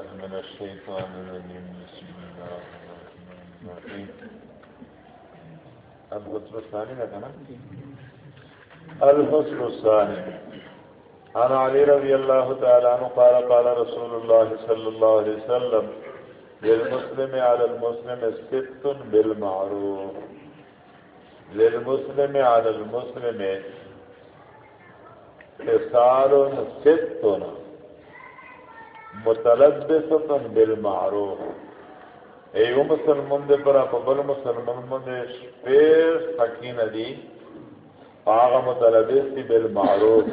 من الشيطان الرجيم بسم الله الرحمن الرحيم الفصل الثاني لكنا الفصل الثاني عن علي رضي الله تعالى عنه قال قال رسول الله صلى الله عليه وسلم، للمسلم على المسلم ست بالمعروف. للمسلم على المسلم خسار ست متلبستن بالمعروف. ایو مسلمان دے پر اپبل مسلمان من دے شپیر سکین دی. آغا متلبس دی بالمعروف.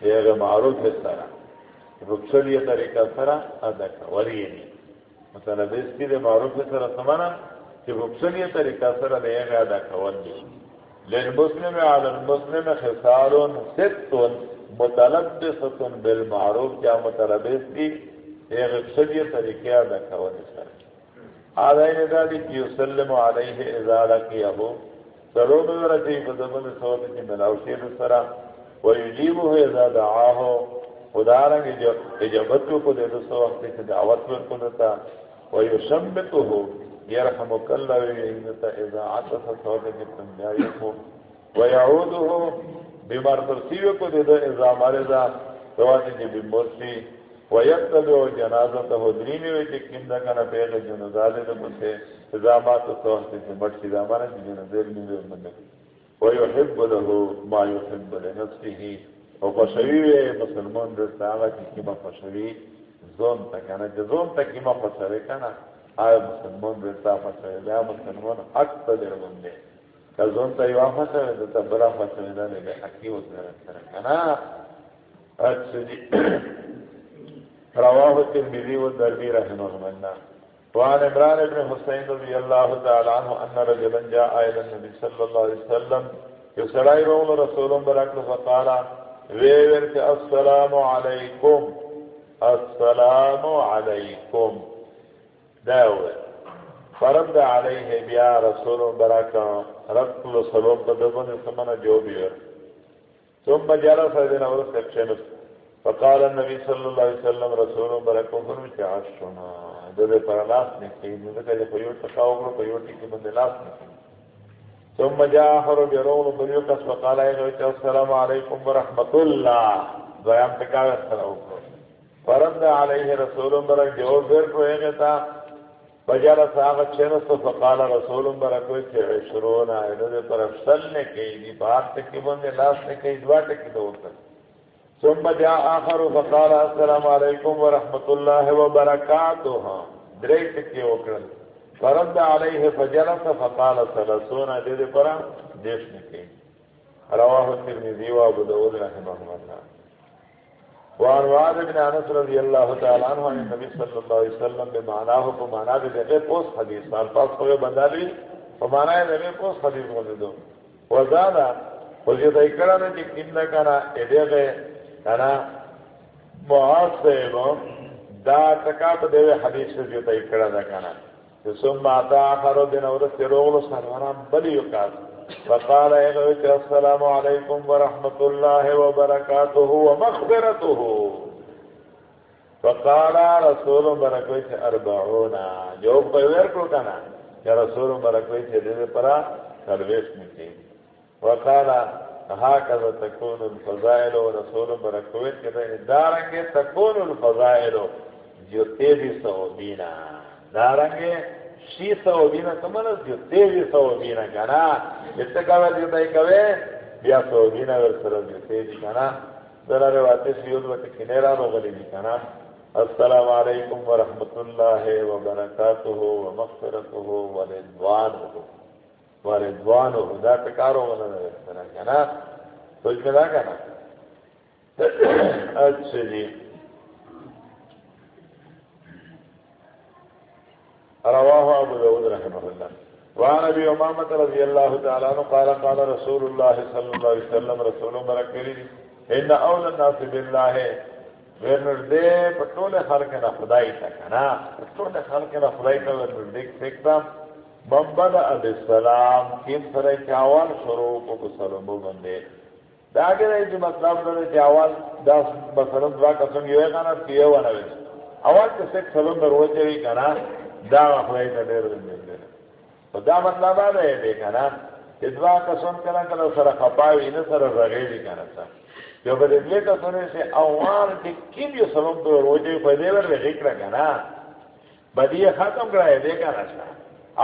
ایغ معروف سرا رکسلی طریقہ سرا ادا کولی دی متلبس دی دے معروف سرا سمانا کہ رکسلی طریقہ سرا دے ایغ ادا کولی للمسلم على المسلم خسار ستون مطلب متلبستن بالمعروف کیا متلبس دی ایک سجی طریقے ادا کرنے سر. آدھائی ندالی کی یسلم علیہ ازالہ کی ابو، سرو میں رجی بدبن صوت کی ملاوشی سرا، ویجیبو ہے ازا دعاہو، خدا رنگ جو اجابتو کو دے دو وقت کی دعوت پر کو دیتا ویشمتو ہو یرحمک اللہ ویجیبتا ازا عطف صوت کی تنجائی کو ویعودو ہو بیمار ترسیو کو دے دے ازا مارے دا دواتی جی بیمور سی ویقتل و جنازہ تا حدری میں وی جی کم کنا پیغ جنازہ دے دے بسے ازا مات توحسی جی مرسی دا، مارا جی جنازہ دے دے دے ویحب لہو ما یحب لنفسی ہی او خوشوی وی مسلمان دے ساگا کی کما خوشوی، زون تا کنا جی زون تا کما خوشوی کنا، آیا مسلمان دے ساگا خوشوی لیا مسلمان حق تا در بندے کزون تا یو افسه ده تا بلا افسه ده ده حقی و سره سره کنا. اچھا جی رواه الترمذي والدرمي رحمه الله. وعن عمران بن حسين رضي الله تعالى عنه ان رجلا جاء الى النبي صلى الله عليه وسلم يسرى رسول رسول بركه فقال ويرك السلام عليكم السلام عليكم داوود فرد علیہ بیا رسول برکا، رسول سلام په دغه سمنه جو بیا ثم جرى فدنا ورس اكشنس فقال النبي صلى الله عليه وسلم، رسول برکا فرم چې عاشنا دغه پر لاس نه کیږي دغه په یو تکاو په یو ټکی باندې لاس نه ثم جاء اخر بيرون بنيو کس وقال ايها السلام عليكم ورحمه الله دوام تکاو السلام فرد علیہ رسول برکا، جو بیر کو ہے بجال صاحب چنس فقال رسول برکوی کہ عشرون آئینو دے پر افسل نے کئی دی، بار تکی بندے لاس نے کئی دوا تکی دو کر ثم جاء آخر فقال السلام علیکم ورحمت اللہ وبرکاتہ درے تکی وکرن فرد علیہ فجلس فقال سلسون دے دے پر دیش نے کئی۔ رواہ ترمیزی و ابو دعود رحمہ اللہ۔ وعن وعد بن انس رضی اللہ تعالی عنہ عن نبی صلی اللہ علیہ وسلم بمعناه بمعنى بده پوس حدیث۔ سال پاس کوئی بندہ بھی بمعنى ہے پوس حدیث کو دو۔ وزاد وجد اکرا نے کیندا کرا ادے کنا محاسب دا تکات دے حدیث جو تے اکرا دا کنا ثم اتا اخر دن اور تیرول سروران ہاں، بلی وکاس فقال اغوك السلام عليكم ورحمة الله وبركاته ومغفرته فقال رسول بركوته أربعون جواب قيوير كل كان يا رسول بركوته دي پرا سرویس مکی وقال هكذا تكون الفضائل ورسول بركوته دارنگے تكون الفضائل جو تیزی سو بینا دارنگے شی بینا کمانا جو تیوی سو بینا کنا جتا کبھر جو تای کبھے بیا سو بینا ور سر تیوی کنا ذرا رواتی سیود وقت کنیرا رو غلی بی کنا السلام علیکم ورحمت اللہ وبرکاتہ ومغفرتہ ورضوانہ ورضوانہ دا تکارو غلی ور کنا سوچ میں دا کنا اچھا جی رواه ابو داود رحمه الله. وعن ابي امامه رضي الله تعالى عنه قال قال رسول الله صلى الله عليه وسلم، رسول برکری ان اول الناس بالله. ورنر دے پٹول خلق نہ خدائی تا کنا پٹول خلق نہ خدائی تا ورنر دے سکتا بمبد اب السلام، کیم سر چاوال شروع کو سلامو بندے. داگر ہے جو مطلب دے چاوال دس مثلا دعا قسم یہ کنا کیے وانا اول چې څه سلام دروځي وی دا خپل ته ډېر دې په دا مطلب دا دی کنه چې دوا کسان کله کله سره خپاوي نه سره رغېږي کنه څه یو به دې ته سونه سي اول کې کیم یو سبب سلام دروځي په دې ور وی کړه کنه بدی ختم کړای دې کنه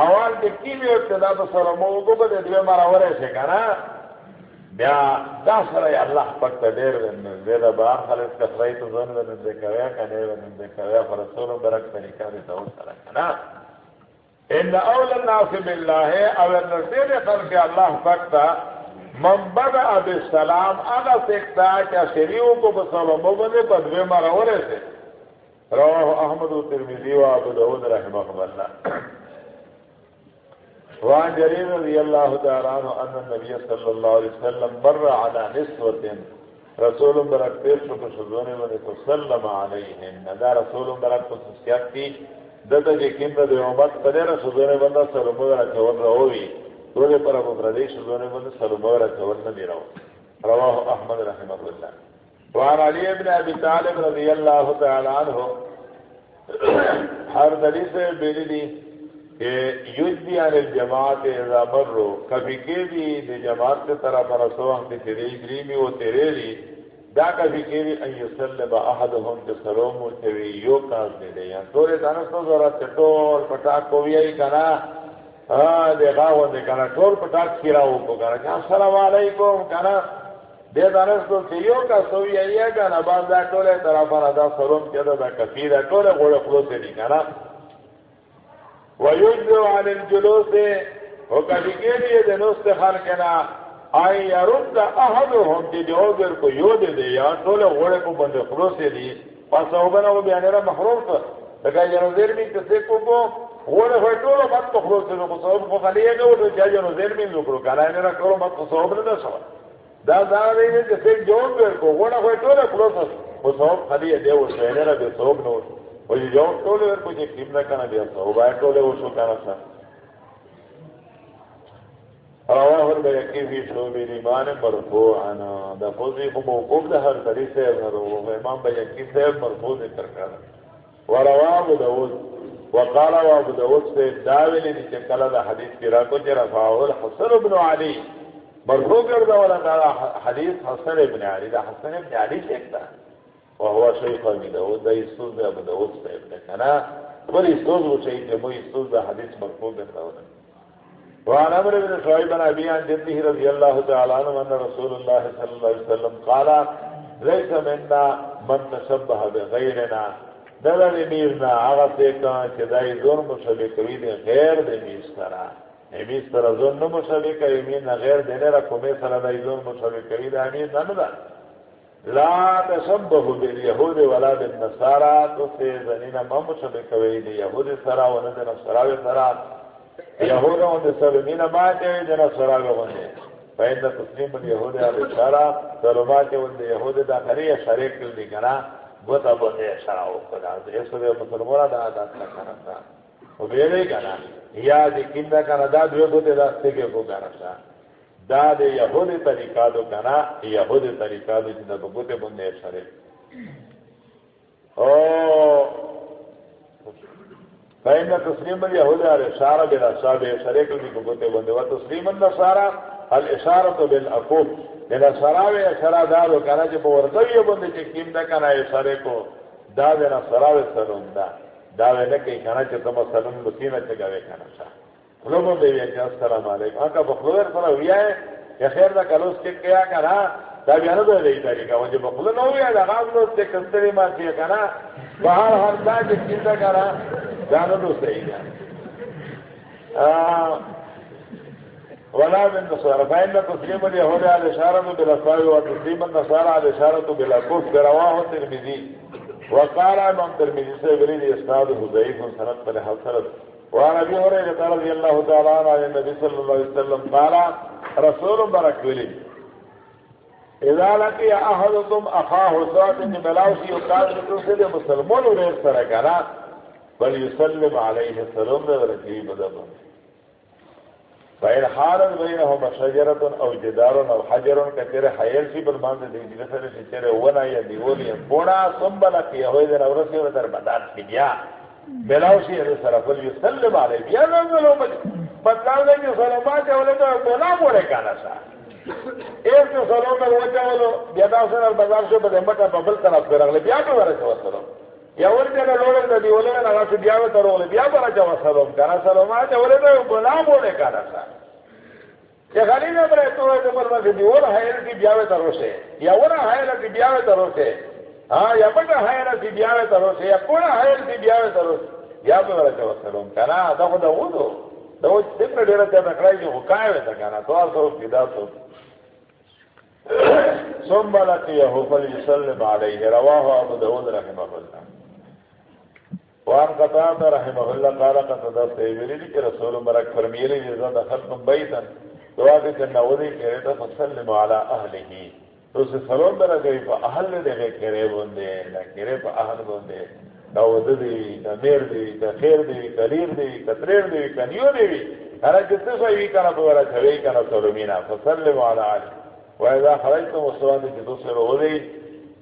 اول کې کیم یو ابتدا په سره مو کو به دې مارا وره شي کنه بیا دا سره الله پک ته ډېر دې دا بار خلک ته کثرای ته ځان ورته دې کوي کنه ورته کوي پر رسول برک طریقہ دې تو سره کنه ان اول الناس بالله، او النذير خلق الله پک ته من بدا بالسلام اغا سکتا کیا شریعوں کو بسلام بنے پر دوے مارا ہو رہے تھے رواه احمد و ترمیزی و ابو داود رحمه الله. وعن جرير رضي الله تعالى عنه أن النبي صلى الله عليه وسلم مر على نسوة رسول برك بيرشو بشزون من تسلم عليهم ندى رسول برك بسسيات کی دتا جي كم دے عمد قدر رسول بندہ سلمو را چور رہوی دولے پر ابو پردیش رسول بندہ سلمو را چور نبی رہو رواه احمد رحمه الله. وعن علي بن ابي طالب رضي الله تعالى عنه. ہر دلی سے بیلی دی کہ یجدی عن الجماعت اذا مرو کبھی کے بھی دی جماعت کے طرح پر سوہم دی تیرے گریمی و تیرے لی دا کبھی کے بھی ان یسلم احدهم کے سلوم و تیوی یو کاز دے دے یعنی یا تورے دانستو ذرا چٹور پٹاک کو بھی آئی کنا دے غاو دے کنا ٹور پٹاک کھیراو کو کنا کیا السلام علیکم کنا؟ دے دانستو تیو کا سوی آئی کنا؟ باز دا ٹولے طرح پر دا سلوم کیا دا کفی دا ٹولے غوڑے خلوصے دی کنا؟ ويجزو عن الجلوس وكذي كيري دنوست خلقنا۔ آئی يرد احدهم دي دیوگر کو یو دے دے یا طول غوڑے کو بند خلوصے دی۔ پس او بنا وہ بیانیرہ محروم تا لکا جنو بھی کسے کو کو غوڑے ہوئے طولو مت تو خلوصے دو صحب کو خلیے گا وہ جا جنو بھی لکرو کانا انیرہ کرو مت تو صحب ندا سوا دا دا رہی ہے کسے جوگر کو، غوڑے ہوئے طولو خلوصے۔ وہ صحب خلیے دے وہ سینیرہ بے صحب نو وہی جو ٹولے ور کچھ کیم نہ کرنا دیا تھا وہ بائے ٹولے وہ شو کرنا تھا رواه البيهقي في شعب الإيمان مرفوعا ده فوزي هو موقوف ده هر طريق سے وہ امام بيهقي سے مرفوع ذکر کر ورواه ابو داود وقال ابو داود سے داویل نے کہ کلا ده حدیث کی را کو جرا فاول حسن بن علي مرفوع کر دا والا حدیث حسن ابن علي ده حسن ابن علي سے کہتا وهو شيخ ابي داود، ده يسوز ابو داود صاحب كان ولي يسوز وشيء جمو يسوز ده حديث مرفوع ده وعن عمرو بن شعيب بن ابي عن جده رضي الله تعالى عنه ان رسول الله صلى الله عليه وسلم قال، ليس منا من تشبه بغيرنا. دل میرنا هغه څه چې دای زور مشابه کوي د غیر د میز سره میز سره زور نه مشابه کوي مين غیر د نه را کومه سره دای زور مشابه کوي د امیر نه لا تشبه باليهود ولا بالنصارى. تو سے ما مشبه کوي يهود سرا و نصارى سرا يهود او د ما ته د نصارى غونډه فإن تسليم اليهود على الشرع ظلمات او يهود داخلي شریک دي کنه بوتا بوته شرع او کړه ایسو د مسلمانانو د عادت کنه او به کنه یا د کیندا کنه دا دوی بوته داسته کې کو کنه دا دے یہود طریقہ دو کنا یہود طریقہ دو جنہ بگوتے بندے شرے او فإن تسلیم اليهود على الاشاره بالاصابع شريك لي بگوتے بندے۔ و تسلیم النصارى الاشاره بالاقوف للاشاره اشاره دارو کنا جو ورتوی بندے چې کیم دا کنا اشاره کو۔ دا دے نصارى سلام دا۔ دا نے کہ کنا چې تم سلام لسینه چگاوے کنا لوگوں دے ویا کہ السلام علیکم. آقا بخلویر سره ویا ہے کہ خیر دا کلوس کے کیا کرا دا بیا نہ دے دی کا وجہ بخلو نو ویا دا غاب لو تے کستری ما کیا کرا باہر ہر دا کہ چنتا کرا دا نہ دو صحیح ہے ولا من نصارى فإن تسليم اليهود على الإشارة بالأصابع وتسليم النصارى على الإشارة بالأكف رواه الترمذي وقال امام الترمذي سے بريد اسناد ضعيف سند پر حسن وعن ابي هريره رضي الله تعالى عنه عن النبي صلى الله عليه وسلم قال، رسول برك ولي اذا لقي احدكم اخاه سوات من ملاوشي وقال رسول مسلمون غير سرقنا بل يسلم عليه السلام ورحمه بدبا فإن حالت بينهما شجرة أو جدار أو حجر كثير حيال في بالمان دي دي مثلا شجرة ونا يا ديولي بونا، ثم لك يا هو نورسي ودر بدان فيديا بلاوشي هذا سرف يسلم عليه بيا نزلوا مجد مطلب ہے کہ سلامات چاولے تو بولا بولے کانا سا. ایک جو سلام میں وہ چاولو بیا دا سن البازار سے بدے مٹا ببل طرف کر اگلے بیا تو ورے چاو سلام؟ یا ور جگہ لوڑے دی، ولے نہ راس بیا و ترو بیا برا چاو سلام کانا سلامات چاولے تو بولا بولے کانا سا. یا غلی نہ برے، تو ہے پر میں دی ور ہے کی بیا و ترو یا ور ہے کی بیا و ترو ہاں یا بٹا ہے کی بیا و ترو یا کوڑا ہے کی بیا و ترو یا برا چاو سلام۔ کانا دا خدا ودو دو۔ څنګه ډیره ته نکړای چې وکای وې تا کنه تو تاسو پیدا تو ثم لقيه فليسلم عليه رواه ابو داود رحمه الله وان قطعت رحمه الله قال قد سيبلي لك رسول مرك فرميلي اذا دخلتم بيتا دعا دې کنه ودی کړه ته فسلم على اهله تو سے سلام برا گئی په اهل دې کړه باندې نه کړه په اهل باندې دا ود دی دا میر دی دا خیر دی دا لیر دی دا تریر دی دا نیو دی هر جتے سو ایوی کنا بورا چھوئی کنا سلومینا فسلم علی آلی و اذا خرجتم السلام دی جتو سے رو دی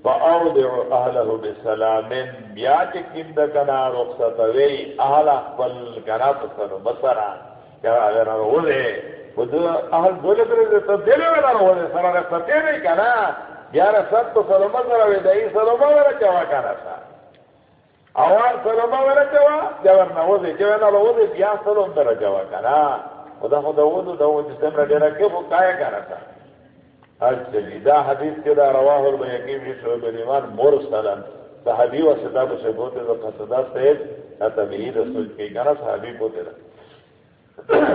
فاودعو اہلہو بسلامن بیا چکم دا کنا رخصت وی اہل اخبر کنا تسلو بسرا کیا اگر رو دی خود اہل دولے پر دی تبدیلی وینا رو دی سرا رخصتی نہیں کنا بیا رخصت تو سلومت رو دی سلومت رو چوا کنا سا اوار سلام ورا جوا جوار نہ ہو دے جوار نہ ہو دے بیا سلام در جوا کنا خدا خدا وہ دو دو جس میں ڈیرا کے وہ کایا کرا تھا ہر دا حدیث کے دا رواہ البیقی بھی شعب الایمان مرسلا صحابی و صدا کو سے بوتے تو قصدا سے تبعید رسول کے کنا صحابی بوتے رہا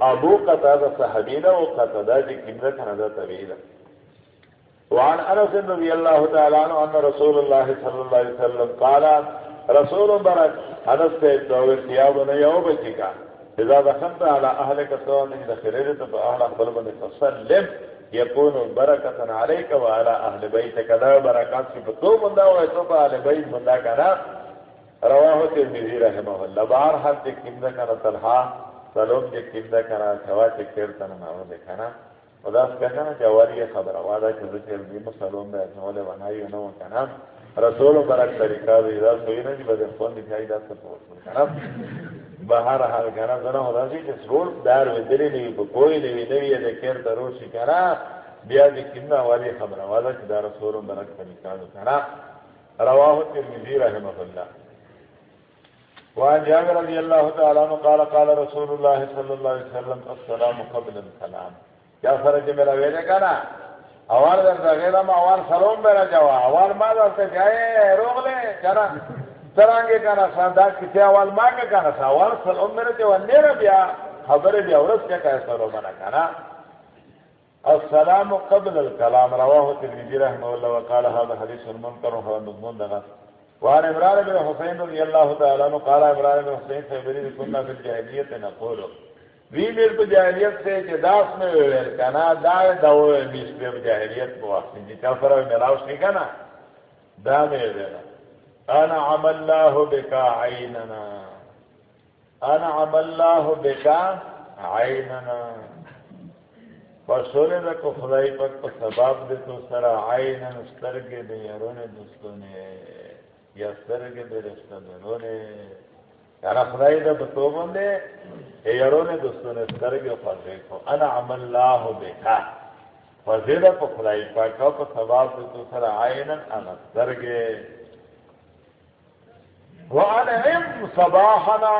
ابو قتادہ صحابی نہ وہ قتادہ جی کمرہ کنا دا وعن انس رضی اللہ تعالی عنہ ان رسول اللہ صلی اللہ علیہ وسلم قال، رسول برک حدث سے دور سیاب نے یو بچی کا اذا دخلت على اهلك سواء من دخلت فاهل اقبل من فسلم يكون بركة عليك وعلى اهل بيتك لا بركات في بطو من دا ويسوف اهل بيت من دا كنا رواه ترمذي رحمه الله بار حد كم دا كنا سلوم جي كم دا كنا سوا تكير تنا ناو دے کنا وداس کنا جواری خبر وادا کہ ذکر بھی مسلوم دا جملے بنائی نو کنا رسول برک طریقہ دی، دا سوئی نا جی بدن فون دی تھائی دا سپورٹ کنا بہار حال کنا زنا ہو راسی کہ سرول دار ودری نہیں کو کوئی نہیں نوی دے کیر تروشی کنا بیا دی کنا والی خبر وادا کہ دا رسول برک طریقہ دی کنا رواہ ترمیزی رحمہ اللہ وعن جابر رضی اللہ تعالی عنہ قال قال رسول اللہ صلی اللہ علیہ وسلم، السلام قبل السلام. کیا فرج میرا ویلے کنا اوار در غیر ما اوار سلام میرا جوا. اوار ما در سے جائے روغ لے کنا سرانگے کنا ساندا کسی اوال ما کے کنا سا. اوار سلام میرا جوا نیرا بیا، خبر بیا، ورس کیا کہے سلام منا کنا. السلام قبل الكلام رواه الترمذي رحمه الله وقال هذا حديث منكر وهو مضمون دغه وعن عمران بن حسين رضي الله تعالى عنه قال عمران بن حسين في كنا في الجاهليه نقول وی میر کو جاہلیت سے کہ داس میں ویل کنا دا دا و بیس پہ جاہلیت کو واسطے جی چل فرا میراوس نہیں کنا دا میں ویل۔ انا عم اللہ بکا عیننا۔ انا عم اللہ بکا عیننا۔ فسولے دا کو خدای پاک کو سباب دے تو سرا عینن سترگے دے یرونے دوستوں نے۔ یا سترگے دے رشتہ دے یعنی خدای دا بتو بندے اے یارو نے دوستوں نے سرگے فرزے کو انا عمل اللہ بیکا فرزے دا پا خدای پاکا پا سباب دے تو سر آئینن انا سرگے وانا ام صباحنا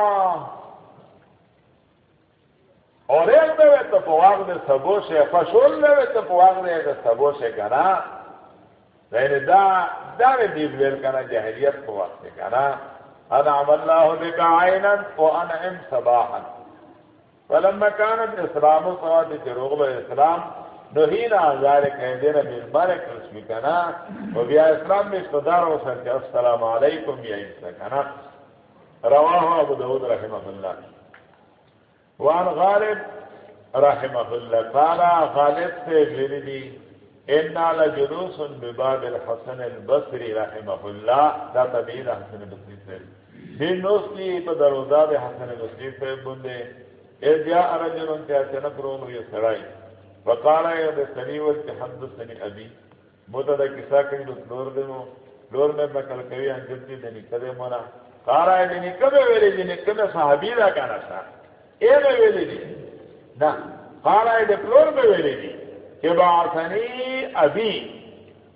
اور ایک دے تو پواغ دے سبو سے فشول دے تو پواغ دے سبو سے کنا یعنی دا دا نے دیب لیل کنا جہلیت پواغ سے کنا۔ انعم الله بك عينا وانعم صباحا۔ فلما كان الاسلام صواب جروغ الاسلام نهينا عن ذلك عندنا من ملك رسمي كنا وبيا اسلام مستدار وسلك السلام عليكم يا عيسى كنا رواه ابو داود رحمه الله وعن غالب رحمه الله قال غالب سے میری انا لجلوس بباب الحسن البصري رحمه الله. دا تبعید حسن البصري سے دین نوستی پا دروزاد حسن بصری سے بندے. اے جا ارجن کیا چنک رونو یہ سڑائی. وقالا یا دے سنیور کے حد سنی ابی. موتا کسا کئی دو لور دے مو. لور میں بکل کوي ان جدي د نکده مولا قارا د نکده ویلې د نکده صحابي دا کنه سا. اے به ویلې دي دا قارا د فلور به ویلې دي چې باثني ابي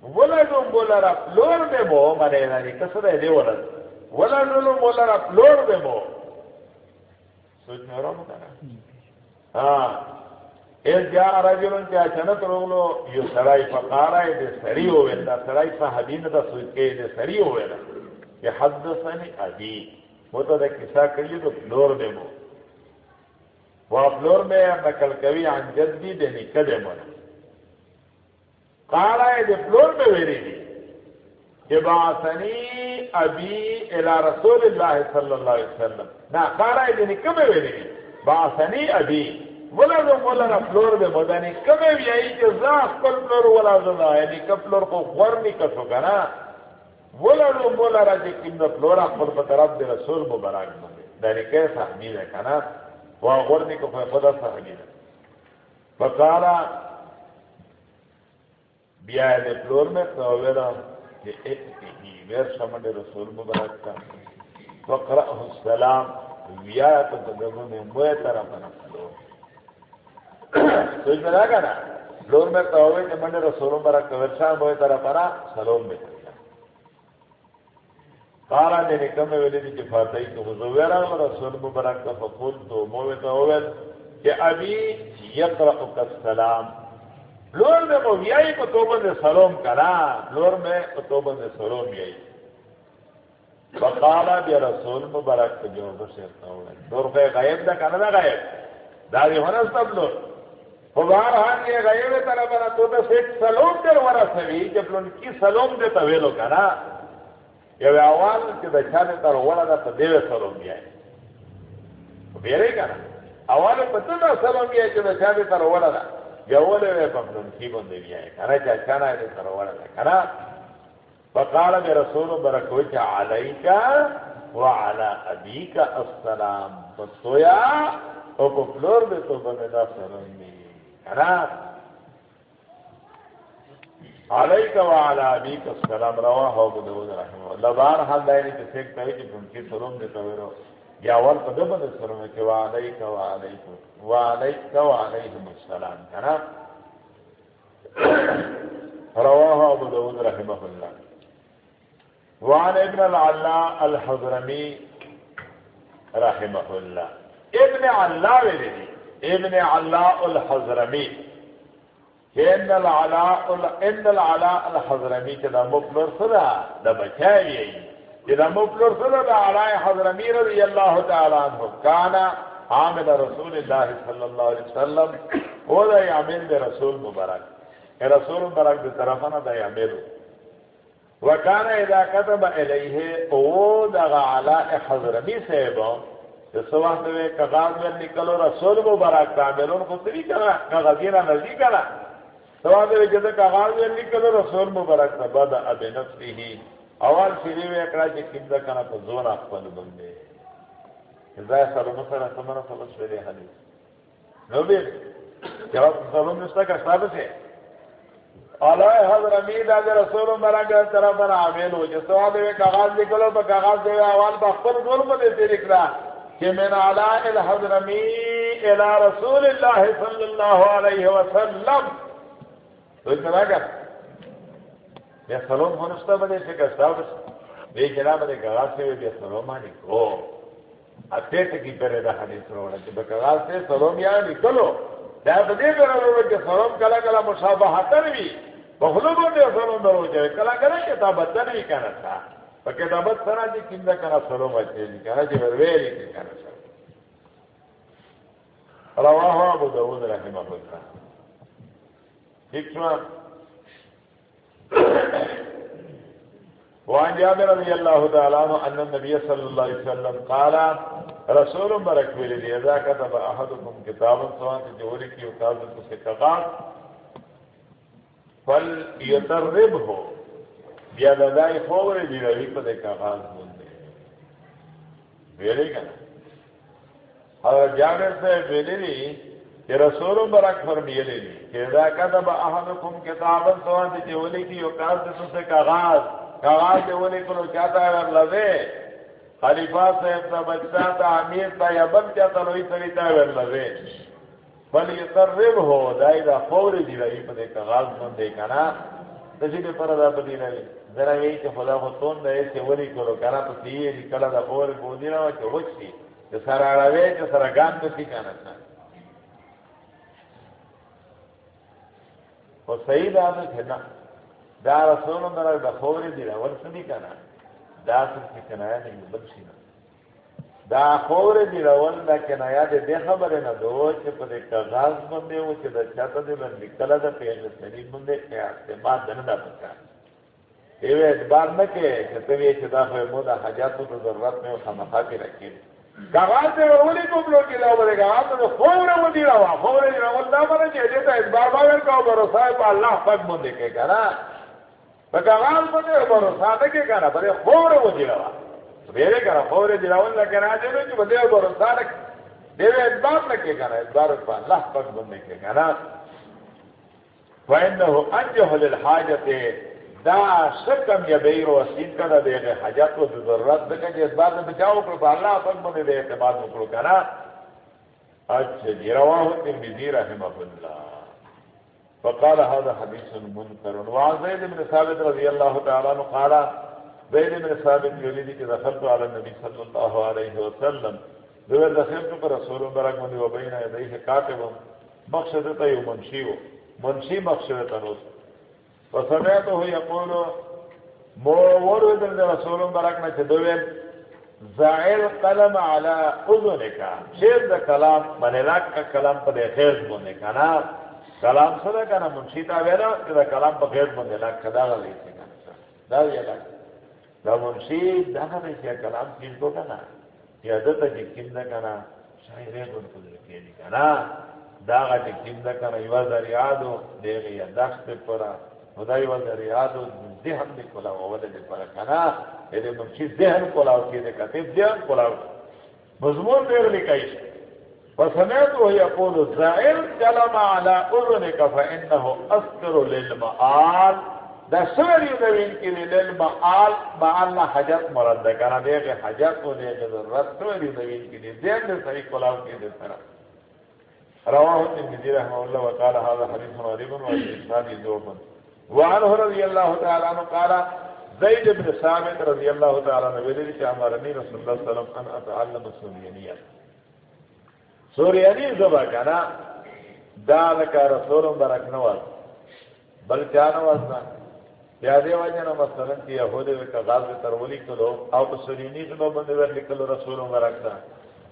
ولدم بولر فلور به مو مړې نه کسره دی ولد ولدم بولر فلور به مو سوچ نه راو کنه ها ایس جا رجلن چا چنت روغلو یو سرائی فقارائی دے سری ہوئے دا سرائی صحابین دا سوچے دے سری ہوئے دا کہ حدثنی ابی وہ تو دا کسا کلی تو فلور دے مو وہ فلور میں نکل کبھی عن جدی دے نکدے مو قارائی دے فلور میں ویری دی۔ کہ ابی الى رسول اللہ صلی اللہ علیہ وسلم۔ نا قارائی دے نکدے ویری دی۔ باسنی ابی۔ ولا دو مولا فلور دے مدانی کمی بھی آئی کہ زاق کل فلور ولا زنا یعنی کم فلور کو غور نہیں کسو گنا ولا دو مولا را جی کم دا فلور اقبل بطرف دے رسول مبارک مندے دانی کیسا حمید ہے کنا وہ غور نہیں کسو خدا سا حمید ہے۔ فقالا بیا دے فلور میں سویرا کہ ایک ہی ویر شمد رسول مبارک کا فقرأه السلام ویا تو تدبر میں موے طرف نہ فلور سوچ میں رہا گا نا لور میں تو ہوئے کہ میں نے رسولوں برا کورشان ہوئے طرح پرا سلوم میں قارا نے نکم میں ویلی رسول مبرک کا فقول تو موے تو ہوئے کہ ابھی یقرأ السلام۔ لور میں مویائی کو توبہ دے سلوم کرا لور میں توبہ دے سلوم یہی فقالا بیا رسول مبارک مبرک جو بشرتا ہوئے لور پہ غیب دا کنا دا غیب دا دی ہونا سب لور فبار ہان یہ گئے ہوئے طرح بنا تو تو ایک سلوم در ورا سوی جب ان کی سلوم دے تویلو کنا یہ اول کہ بچا دے تر ورا دا دیو سلوم بھی ہے بیرے کنا اول پتہ نہ سلوم بھی ہے کہ بچا تر ورا دا یا ولے وے پپن کی بندے بھی ہے کنا چا چانا دے تر ورا دا کنا فقال برسول برکوچ علیک وعلى ابيك السلام۔ فتویا او په فلور دې تو باندې دا سلام دی خلاص عليك وعلى ابيك السلام رواه ابو داود رحمه الله بار حال دایره چې څنګه کوي چې کوم کې سلام دې تویرو یا ول په دغه باندې سلام کې وعليك وعليك وعليك وعليهم السلام کنه رواه ابو داود رحمه الله. وعن ابن العلاء الحضرمي رحمه الله. ابن علاء ولدي ابن علاء الحضرمی ان العلاء ان العلاء الحضرمی كذا مفلر صدا ده؟ بچاوي كذا مفلر صدا ده حضرمی رضي الله تعالى عنه عامل رسول الله صلى وسلم رسول مبارك رسول مبارك ده طرفنا ده يعمله اذا كتب اليه او ده علاء حضرمی سيبه سواح میں کغاز میں نکلو رسول مبارک تعمیلون کو تری کرا کغازینا نزی کرا سواح میں جدہ کغاز میں نکلو رسول مبارک تا بدا اب اول شریف نو جواب سلام کا سے امید رسول میں کغاز نکلو، پا کغاز دے اول با اخفل ظلم دے تیرک کہ من الى رسول اللہ صلی اللہ علیہ وسلم. تو اتنا کر بیا سلام ہونستا بده سے کستا بس بے جناب دے کغاز سے بیا سلام آنی کو اتے تکی پرے دا حدیث روڑا کہ بکغاز سے سلام یعنی یا نکلو دا بدے پر روڑا کہ سلام کلا کلا مشابہتن بھی بخلوبوں دے سلام درو جائے کلا کلا کتابتن بھی کہنا تھا پکې دا بد سره دي کیندا کنه سلام اچي دي کنه چې ویلې دي کنه رواه ابو داود رحمه الله. حکمت وعن جابر رضي الله تعالى عنه ان النبي صلى الله عليه وسلم قال رسول برك ولي اذا كتب احدكم كتابا سواء جوري کی استاد سے کغاز فليتربه بیا دای فور دی روی په کاغذ باندې ویلې کنه اور جابر سے ویلی کہ رسول برک فرمیلی کہ اذا کتب احدکم کتابا سوان دی ولی کی اوقات دے سے کاغذ کاغذ دے ولی کو چاہتا ہے لوے؟ خلیفہ صاحب تا بچتا تا امیر تا یا بند چاہتا لوئی سری تا لوے؟ بل یقرب ہو دائی دا فوری دی رہی پا دے کاغذ مندے کنا؟ تجھے جی پر دا بدی رہی ذرا یہی کہ خدا کو تون دے سے ولی کو کنا تو سی دی، کلا دا فوری کو دی رہا کہ وچ سی کہ سارا روے کہ سارا گان تو سی کنا تھا وہ صحیح بات ہے نا دا رسول اللہ دا خبر دی رہا ورس نہیں کنا دا سر کی کنایا نہیں بلشی نا۔ دا خبر دی رہا ول دا کنایا دے دے خبر نا دو، چھ پا دے کغاز بندے ہو چھ دا چاہتا دے بند نکلا دا پیغ سنی بندے قیاس دے ماں دن دا پکا۔ ایوے ادبار نکے کہ تبی چھ دا خوی مودا حجاتو دا ضرورت میں خمخا کی رکھی کاغذ دے ولی کو بلو کی لاو بلے کاغذ دے فور وہ دی رہا فور دی رہا اللہ بنا جے جے اس بار باور کا بھروسہ ہے اللہ پاک بندے کے کہنا کاغذ بندے بھروسہ دے کے کہنا بلے فور وہ دی رہا میرے کہنا فور دی رہا اللہ کہنا جے جو بندے بھروسہ رکھ دے اس بار نہ کے کہنا اس بار پر اللہ پاک بندے کے کہنا فإنه أنجه للحاجة دا شکم یا بیر و سین کنا دے گے حجت و ضرورت دکا جی اس بات میں بچاؤ کرو تو اللہ اپن منے دے اعتماد کرو کنا۔ اچھا جی رواہ ترمیزی رحمہ اللہ۔ فقال هذا حدیث منکر۔ وعن زید بن ثابت رضی اللہ تعالیٰ عنہ قال زید بن ثابت یولیدی کہ دخلت علی النبی صلی اللہ علیہ وسلم۔ دویر دخلت پر رسول برک منی و بین ایدیہ کاتب۔ مقصدتا یو منشیو منشی مقصدتا نوست۔ فسمعته يقول، مو ورد من رسول بركنا تدوين زائر قلم على اذنك شیر دا کلام من لاک کلام پر خیز بونے کا نا. کلام سره کنا منشیتا ویلا دا کلام پر خیز بونے لاک کدا غلی سے کنا دا ویلا دا منشی دا غلی سے کلام چیز کو کنا. یا دتا جی کم دا کنا. شاعرے بن کو لکھے دی کنا. دا غلی جی کم دا کنا. یواز ریادو دیگی یا دخت پرا خدای و ذریعات ذہن میں کلا ولد پر کنا اے یعنی منشی ذہن کلا کی دے کتب ذہن کلا مضمون دیر لکھائی فسمعت وهي يقول الزائر كلام على اذنك فانه اذكر للمآل. دا سوری دوین کی للمآل. ما اللہ حجت مرد کنا دے کہ حجت و دے کہ ضرورت. سوری دوین کی دے دے صحیح کلا کی دے طرح رواه الترمذي رحمه الله وقال هذا حديث غريب وإسناد ضعيف. وعنه رضی اللہ تعالی عنہ قال زید بن ثابت رضی اللہ تعالی عنہ ویلی کہ امرنی رسول اللہ صلی اللہ علیہ وسلم ان اتعلم سوریانیہ سوریانی زبا کنا دا لکا رسول برک نواز، بل کیا نواز نا؟ یا واجنا مثلا کہ یہود کا غاز ترولی کلو، او سوریانی زبا بندے ور لکلو رسول برک نا۔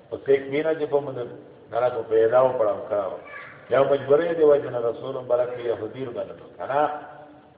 او ایک مینا جی جب بندے، نرا کو پیدا ہو پڑا کھاو یا مجبوری دے واجنا رسول برک یہودی رو بنو کنا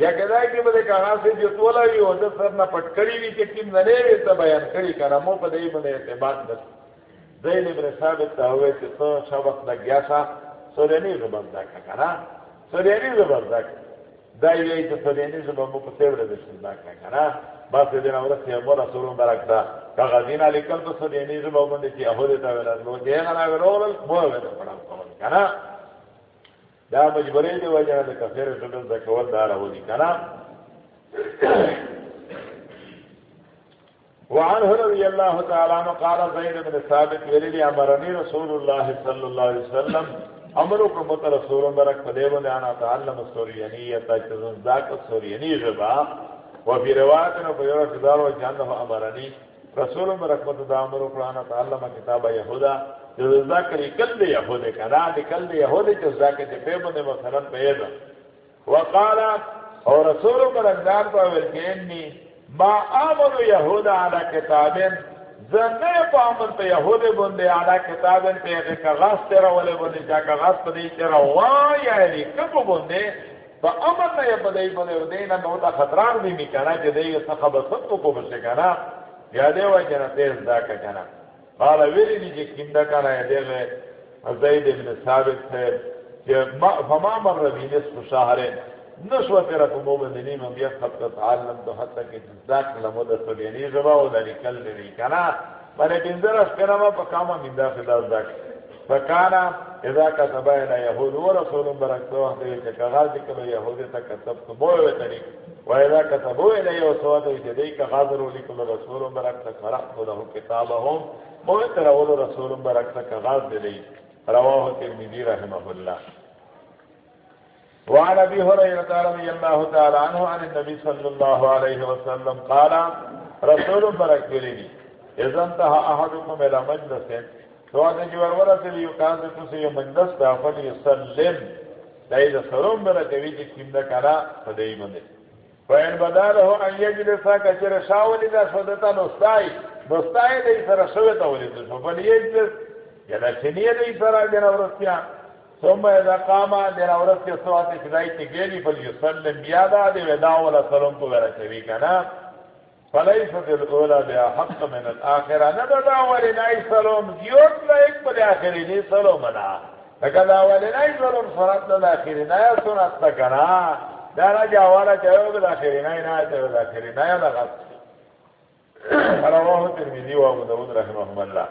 یا کدا کی بده کاغذ سے جو تولا وی او د سر نہ پټ کړی وی چې کیم نه لري ته بیان کړی کنه مو په دې باندې اعتماد نه زین ابن ثابت ته وې چې تو شابت نه گیا سا سورنی زبر دا کنه سورنی زبر دا دا یې چې سورنی زبر مو په تیور د شل دا کنه با سه دې نو ورته مو رسول برک دا. کاغذینا لیکل تو سورنی زبر باندې چې اهله تا ویل نو دې نه راغلول مو ویل پړم کنه دا مجبوری دی وجه د کفر ټول د کول دا راوړي کنه وعن رضي الله تعالى عنه قال زيد بن ثابت ولي امرني رسول الله صلى الله عليه وسلم امركم رسول برك فديبن انا اتعلم السوريانيه تجزن ذاك السورياني ربا وفي روايه انه بيور كدار وجهنه امرني رسول برك متى امركم انا اتعلم كتاب يهودا جو ذکر کل دے یہود کنا دے کل دے یہود جو ذکر دے پے بنے مثلا پیدا وقال، اور رسول پر اندار پر ورکینی ما آمن یہود علی کتابن زنے پامن پہ یہود بندے علی کتابن پہ ایک کغاز تیرا والے بندے، جا کغاز پہ دی تیرا وان یعنی کب بندے۔ تو امن نه په دې په دې نه نو تا خطران دی می کنه چې دې څخه به ست کو بشه کنه یا دې وای کنه تیز دا کنه قال ویلی دی چې کیندا کنه دې زید بن ثابت سے کہ فما مر بینس شهر نشو تیرا کو مومنین من بیا خط کا تعلم تو حتی کہ ذاک لمد سبینی زبا و ذلی کل دی کنا بنے بندر اس کنا پا کاما من داخل ذاک فکانا اذا كتب الى يهود ورسول بركته وحده كغاز كلو يهود تكتبت بو تري واذا كتبوا الى وسوات يديك غادر لكل رسول بركته قرات له كتابهم بو ترى رسول بركته كغاز لي رواه الترمذي رحمه الله. وعن ابي هريره رضي الله تعالى عنه عن النبي صلى الله عليه وسلم قال، رسول بركته لي اذا انتهى احدكم الى مجلس تو اگر جو ورورا سے لیو مجلس دا فلی سلم دای دا سروم برا کوي چې کیم دا بداله ان یجلسا کچر شاولی دا سودتا نستای نستای دای سره شوی تا ولی تو فلی یجلس یا دا چنیه دای سره دینا ورستیا ثم اذا قام دینا ورستیا سوات شدای چې گیلی فلی سلم بیادا دی ودا ولا سلام کو ورا کوي کنا فليست الاولى بها حق من الاخره نبدا ولنا سلام زيوت لا يقبل اخرين سلام لا فكذا ولنا سلام صلاه الاخرين يا سنه تكنا دارا جوالا جواب الاخرين نا جواب الاخرين يا لغت رواه الترمذي وابو داود رحمه الله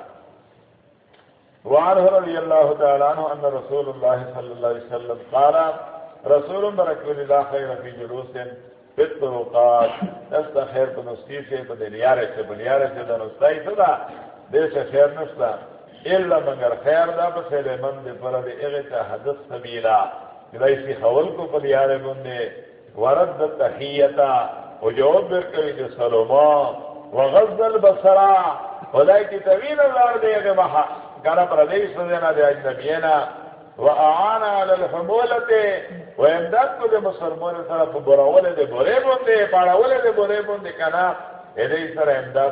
وعنه رضي الله تعالى عنه ان رسول الله صلى الله عليه وسلم قال، رسول بركه الله خير في جلوس فت اوقات دست خیر په سے په سے بلیاره سے د صدا دیش خیر نشتا. الا مگر خیر دا په سره من دې پر دې حدث سبیلا. دای خول کو په لیاره باندې ورد تحیتا او جواب ورکوي د سلام وغض البصر خدای کی طویل لار دې هغه مها ګره پر دې سره نه د اجنبینا واعان على الحموله وامداد کو دے مسلمان سره په براول دے بورے بوندے پاڑاول دے بورے بوندے کنا اې سره امداد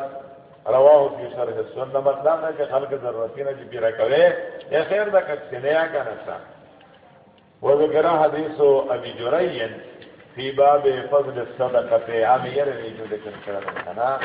رواه فی شرح السنه مطلب ہے کہ خلق ضرورتین جی پیرا کرے یا خیر دا کچنیا کا وذكر حديث حدیث ابی في باب فضل الصدقه عام نے جو ذکر کرا تھا نا